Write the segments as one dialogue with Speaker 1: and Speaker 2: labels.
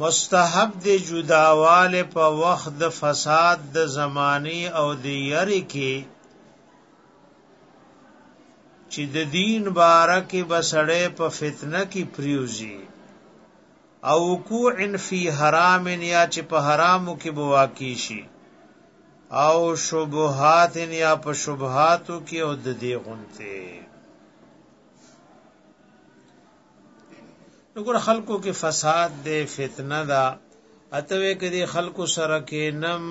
Speaker 1: مستحب دی جداواله په وخت د فساد د زمانه او د یری کې چې د دین بارکه بسړې په فتنه کې پریوزي او وقوع فی حرام یا چې په حرامو کې بواکی شي او شبهات یا په شبهاتو کې او د دې غونته نګور خلکو کې فساد دی فتنه ده اتوې کې دی خلکو سره کې نم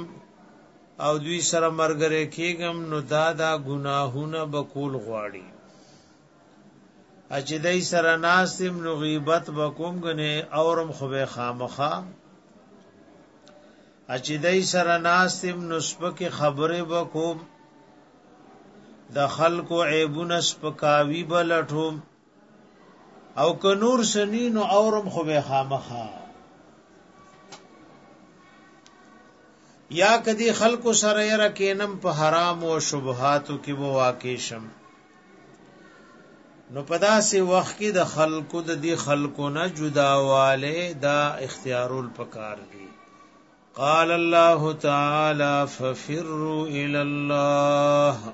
Speaker 1: او دوی سره مرګره کېګم نو دا دا ګناهونه بکول غواړي اچې دای سره ناسم نو غیبت وکوم غنه اورم خو به خامخه اچې دای سره ناسم نو سپک خبره وکوم د خلکو عیبونه سپکاوی بلټوم او که نور سنین او اورم خو به خامخه یا کدی خلکو سره یره کینم په حرام او شبهاتو کې وو واقع شم نو پدا سي وخت کې د خلکو د دې خلکو نه جداواله دا اختیارول پکار دي قال الله تعالی ففروا الى الله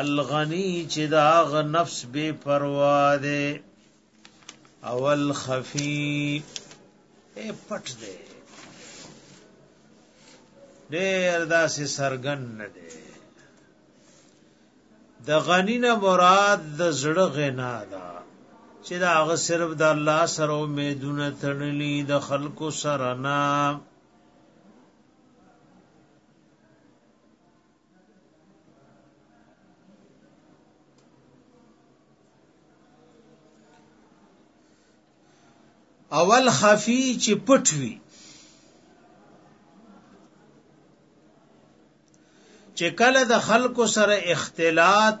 Speaker 1: الغنی چې دا غ نفس بے پروا ده اول خفی اے پټ ده ډیر داسې سرګن نه ده د غنی نه مراد د زړه غنا ده چې دا غ صرف د الله سره امیدونه تړلې د خلکو سره نه اول خفي چې پټ وي چې کله د خلکو سره اختلاط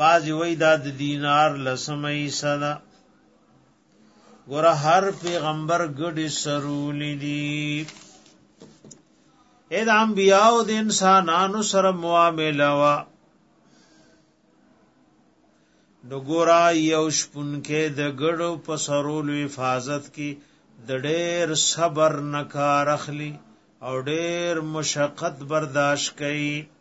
Speaker 1: بعضی وای دا د دینار لسمه حصہ ده ګور هر پیغمبر ګډي سرول دي اې د انبیاو د انسانانو سره معامله وا نو ګور یو شپون کې د ګړو په سرول حفاظت کې د ډېر صبر نکار اخلي او ډېر مشقت برداشت کوي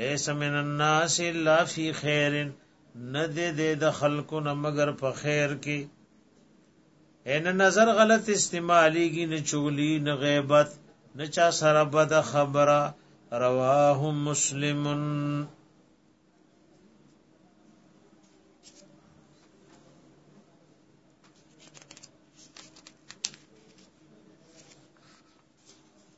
Speaker 1: ليس من الناس الا في خير ند دې د خلکو نه مگر په خیر کې ان نظر غلط استعماليږي نه چغلي نه غیبت نه چا سره بد خبره رواه مسلم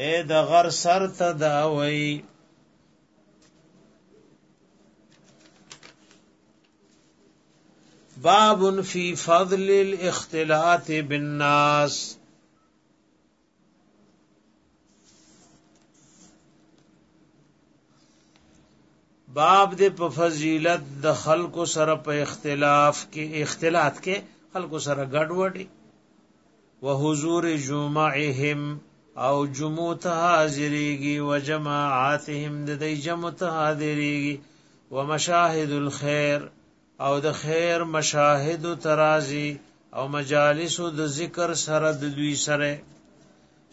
Speaker 1: اے د غر سر ته دا وای باب فی فضل الاختلاط بالناس باب دې په فضیلت د خلکو سره په اختلاف کې اختلاط کې خلکو سره ګډوډي وحضور جمعهم او جمعو ته حاضرېږي وجماعاتهم د دې جمعو ته حاضرېږي ومشاهد الخير او د خیر مشاهد ترازی او مجالس د ذکر سره د دوی سره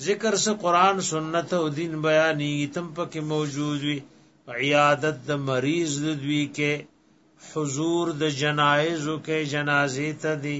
Speaker 1: ذکر سره قران سنت او دین بیانې تم پکې موجود وي عیادت د مریض د دوی کې حضور د جنایزو کې جنازې ته دي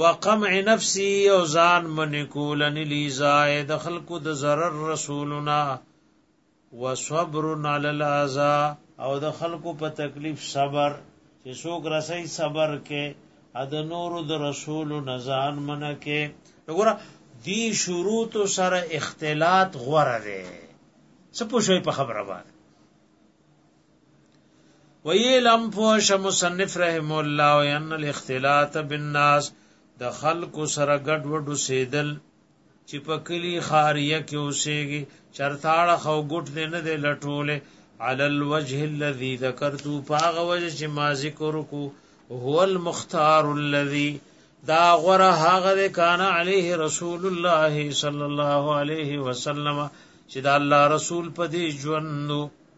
Speaker 1: وقمع نفسي او ځان من کولن لي زائد خلق د ضرر رسولنا وصبر على الاذى او د خلق په تکلیف صبر چې څوک رسي صبر کې ا د نور د رسول نزان من کې وګوره دی شروط سره اختلاط غوره ده څه پوښي په خبره باندې ویلم فوش مصنف رحم الله ان الاختلاط بالناس د خلق سره ګډ وډو سیدل چې په کلی خاریه کې اوسېږي چرتاړه خو ګټ دې نه دې لټولې علی الوجه الذي ذکرتو پاغه وجه چې ما ذکر کو هو المختار الذي دا غره هغه کان علیه رسول الله صلی الله علیه وسلم چې دا الله رسول په دې ژوندو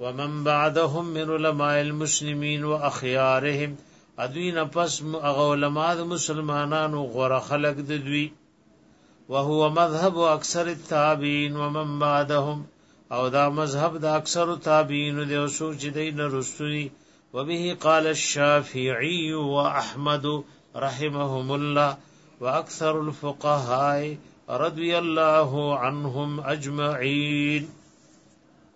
Speaker 1: ومن بعدهم من علماء المسلمین و اخیارهم ادوی نفس اغا علماء مسلمانانو غور خلق ددوی وهو مذهب اکثر التابعین ومن بعدهم او دا مذهب د اکثر تابعین دی او سوچ دی نه رسوی وبه قال الشافعی و احمد رحمهم الله واکثر الفقهاء رضی الله عنهم اجمعین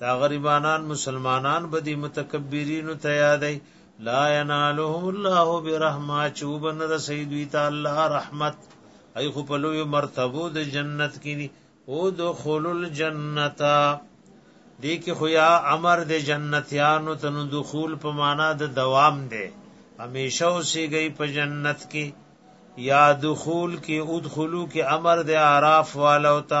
Speaker 1: دا غریبانان مسلمانان به دی متکبرینو ته یادی لا ینالهم الله برحمه چوبن د سیدوی ته الله رحمت ای خو په لوی مرتبو د جنت کې دي او دخول الجنتا دې کې خو یا امر د جنتیانو تن دخول په معنا د دوام دی همیشه اوسېږي په جنت کې یا دخول کې ادخلو کې امر د اعراف والو ته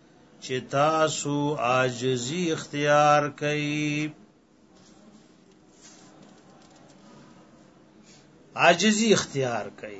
Speaker 1: چې تاسو عاجزی اختیار کئ عاجزی اختیار کئ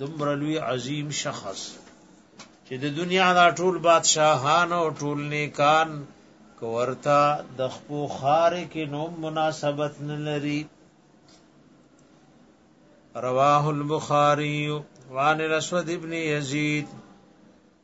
Speaker 1: دومره لوی عظیم شخص چې د دنیا دا ټول بادشاهان او ټول نیکان کورتا د خپو خار کې نو مناسبت نه لري رواه البخاری وان الاسود ابن یزید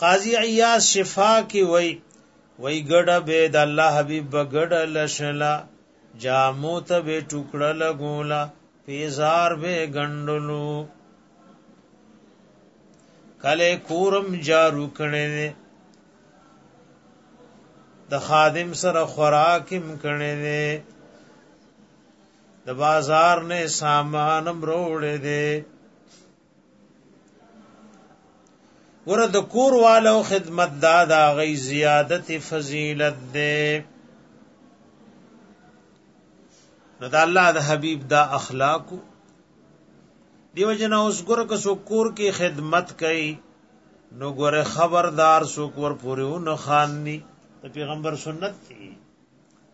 Speaker 1: قاضی عیاض شفا کی وای وای ګډه به د الله حبیب ګډه لشلا جامو ته به ټوکړه لګولا پیزار به غندلو کله کورم جارو کړي د خادم سره خوراکم کړي د بازار نه سامان مروړې دي ور د کور والو خدمت دا دا غي زیادت فضیلت ده نو دا الله د حبیب دا اخلاق دیو جنا اوس ګره که سو کور کې خدمت کوي نو ګره خبردار سو کور پورې ونه خانني د پیغمبر سنت دی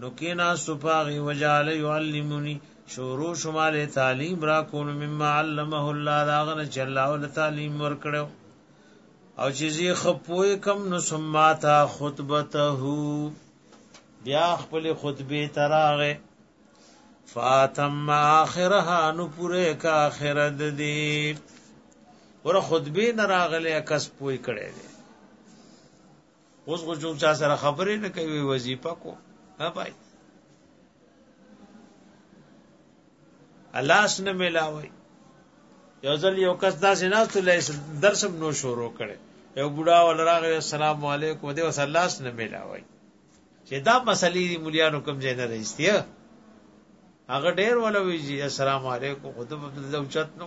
Speaker 1: نو کیناستو په هغې وجعل یعلمني شروع شو ما له تعلیم را کول مما علمه الله دا هغه نه چې الله ول تعلیم ورکړو او چې زی خپوی کم نو سماتا خطبته بیا خپل خطبه تراغه فاتم اخرها نو پوره کا اخره د دې ور خطبه نه راغله کس پوی کړي دي اوس خو چوک چا سره خبرې نه کوي وظیفه کو ها بای الاس نه ملاوي یو ځل یو کس داسې نه تللی درس هم نو شروع کړي یو بوډا ولراغه السلام علیکم دې وس الله سره ملاوي چې دا مسلې دی مليانو کوم ځای نه راځي هغه ډېر ولوي چې السلام علیکم خود په دې اوچت نو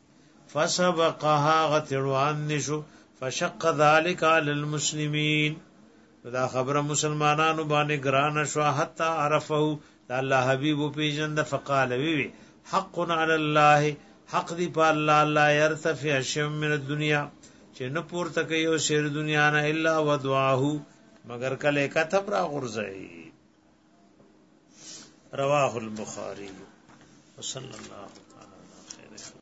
Speaker 1: فسبقها غتروان نشو فشق ذلك على المسلمين دا خبره مسلمانانو باندې ګران شو حتا عرفه دا الله حبيب پیجن د فقال وی وی حق على الله حق دی په الله لا يرتفع شيء من الدنيا چې نه پورته کوي او شیر دنیا نه الا ودعاه مگر کله کتب را غرزي رواه البخاري وصلى الله